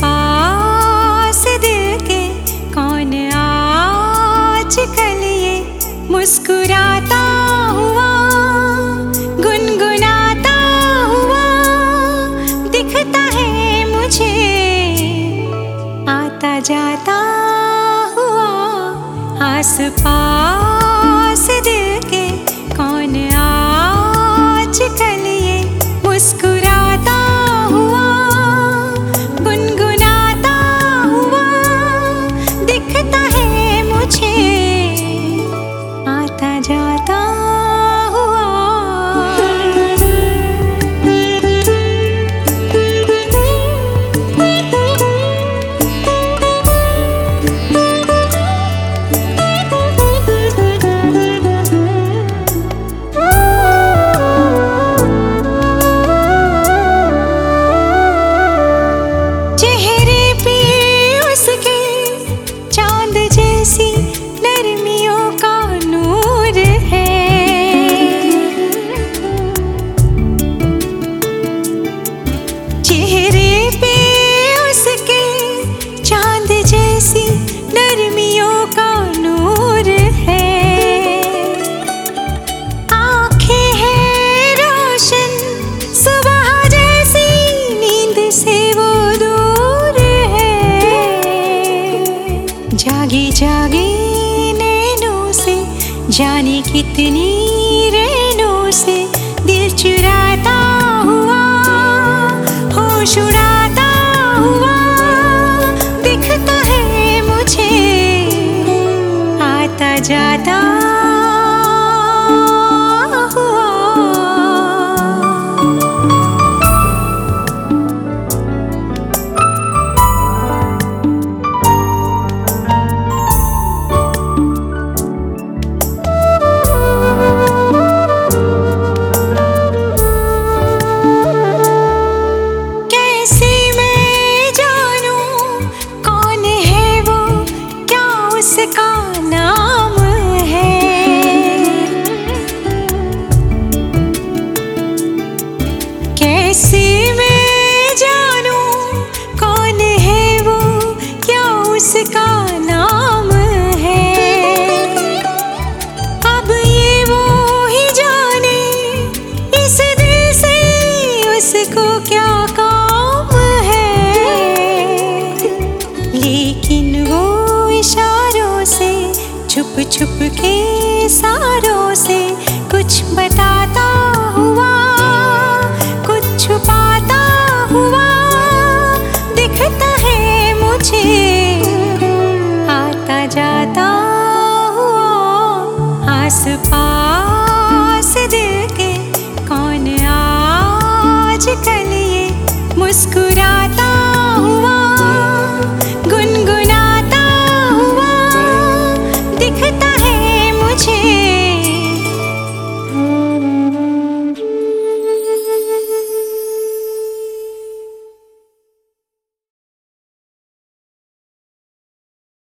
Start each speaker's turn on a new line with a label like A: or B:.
A: पास दिल के कौन आज कल ये मुस्कुराता हुआ, गुनगुनाता हुआ, दिखता है मुझे। आता जाता हुआ आस पास दिल जाने कितनी रेनों से दिल चुराता हुआ हो उड़ाता हुआ, दिखता है मुझे, आता जाता क्या काम है? लेकिन वो इशारों से, छुप छुप के सारों से कुछ बताता हुआ, कुछ छुपाता हुआ दिखता है मुझे। आता जाता हुआ आस पास दिल के कौन आजकल always.